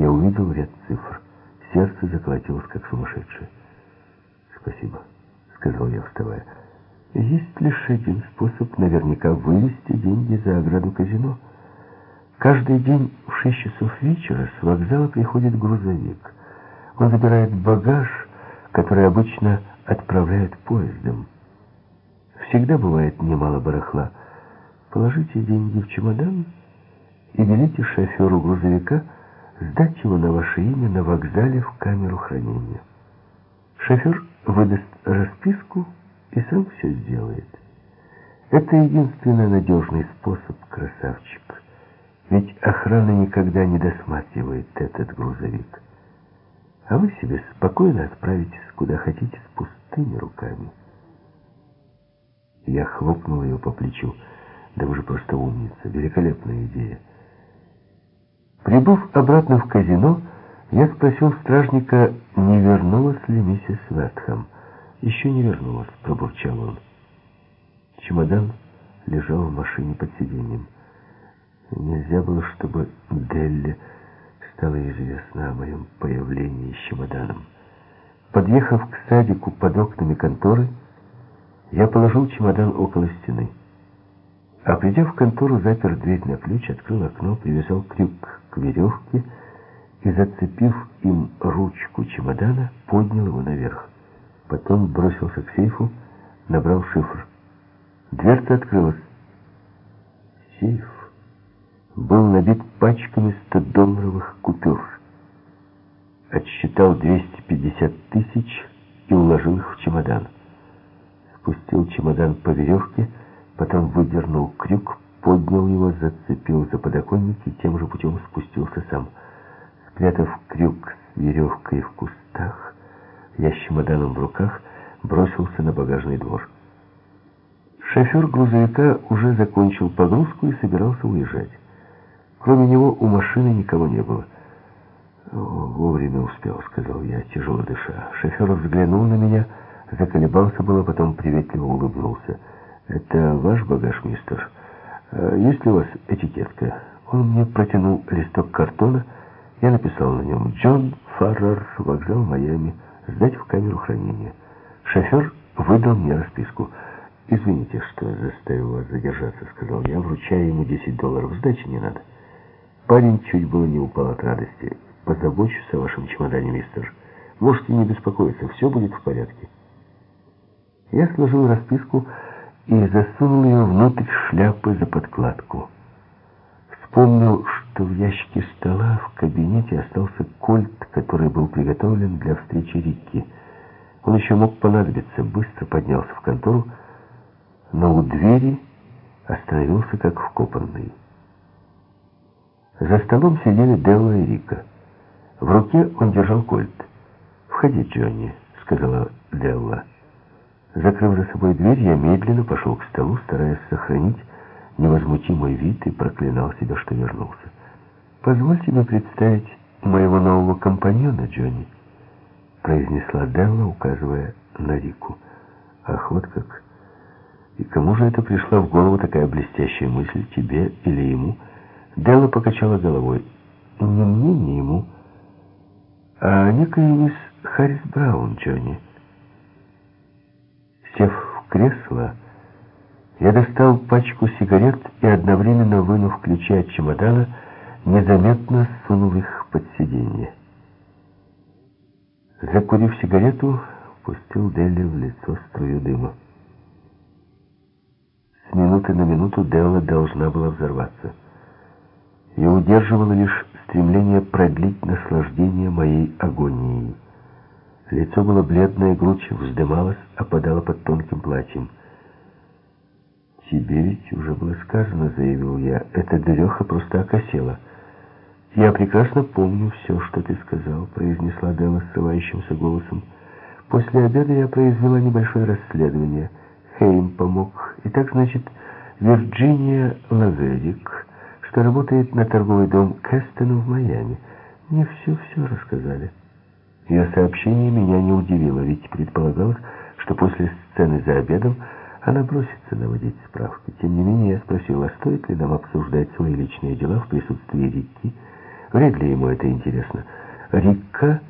Я увидел ряд цифр. Сердце заколотилось, как сумасшедшее. «Спасибо», — сказал я, вставая. «Есть лишь один способ наверняка вывести деньги за ограду казино. Каждый день в шесть часов вечера с вокзала приходит грузовик. Он забирает багаж, который обычно отправляют поездом. Всегда бывает немало барахла. Положите деньги в чемодан и велите шоферу грузовика сдать его на ваше имя на вокзале в камеру хранения. Шофер выдаст расписку и сам все сделает. Это единственный надежный способ, красавчик. Ведь охрана никогда не досматривает этот грузовик. А вы себе спокойно отправитесь куда хотите с пустыми руками. Я хлопнул ее по плечу. Да вы же просто умница, великолепная идея. Прибыв обратно в казино, я спросил стражника, не вернулась ли миссис Вестхэм. «Еще не вернулась», — пробурчал он. Чемодан лежал в машине под сиденьем. Нельзя было, чтобы Делли стало известно о моем появлении с чемоданом. Подъехав к садику под окнами конторы, я положил чемодан около стены. А придя в контору, запер дверь на ключ, открыл окно, привязал крюк к веревке и, зацепив им ручку чемодана, поднял его наверх. Потом бросился к сейфу, набрал шифр. Дверца открылась. Сейф был набит пачками 100-долларовых купюр. Отсчитал 250 тысяч и уложил их в чемодан. Спустил чемодан по веревке, потом выдернул крюк, поднял его, зацепил за подоконник и тем же путем спустился сам. Спрятав крюк с веревкой в кустах, я с чемоданом в руках бросился на багажный двор. Шофер грузовика уже закончил погрузку и собирался уезжать. Кроме него у машины никого не было. «Вовремя успел», — сказал я, тяжело дыша. Шофер взглянул на меня, заколебался было, потом приветливо улыбнулся. «Это ваш багаж, мистер? А есть ли у вас этикетка?» Он мне протянул листок картона, я написал на нем «Джон Фаррер, вокзал Майами, сдать в камеру хранения». Шофер выдал мне расписку. «Извините, что заставил вас задержаться», — сказал я, вручая ему 10 долларов. «Сдачи не надо». Парень чуть было не упал от радости. «Позабочусь о вашем чемодане, мистер. Можете не беспокоиться, все будет в порядке». Я сложил расписку и засунул ее внутрь шляпы за подкладку. Вспомнил, что в ящике стола в кабинете остался кольт, который был приготовлен для встречи Рикки. Он еще мог понадобиться. Быстро поднялся в контору, но у двери остановился как вкопанный. За столом сидели Делла и Рика. В руке он держал кольт. «Входи, Джонни», — сказала Делла. Закрыв за собой дверь, я медленно пошел к столу, стараясь сохранить невозмутимый вид и проклинал себя, что вернулся. «Позвольте мне представить моего нового компаньона, Джонни», произнесла Делла, указывая на Рику. «Ах, вот как! И кому же это пришла в голову такая блестящая мысль, тебе или ему?» Делла покачала головой. «Не мне, не ему, а некая мисс Харрис Браун, Джонни». Кресло, я достал пачку сигарет и, одновременно вынув ключи от чемодана, незаметно сунул их под сиденье. Закурив сигарету, пустил Делли в лицо струю дыма. С минуты на минуту Делла должна была взорваться. Ее удерживало лишь стремление продлить наслаждение моей агонией. Лицо было бледное, грудь вздымалась, опадала под тонким платьем. «Тебе ведь уже было сказано», — заявил я, — «эта дуреха просто окосела». «Я прекрасно помню все, что ты сказал», — произнесла Дела ссылающимся голосом. «После обеда я произвела небольшое расследование. Хейм помог. И так, значит, Вирджиния Лаведик, что работает на торговый дом Кэстона в Майами. Мне все-все рассказали». Ее сообщение меня не удивило, ведь предполагалось, что после сцены за обедом она бросится наводить справки. Тем не менее, я спросил, стоит ли нам обсуждать свои личные дела в присутствии Рикки. Вряд ли ему это интересно. Рикка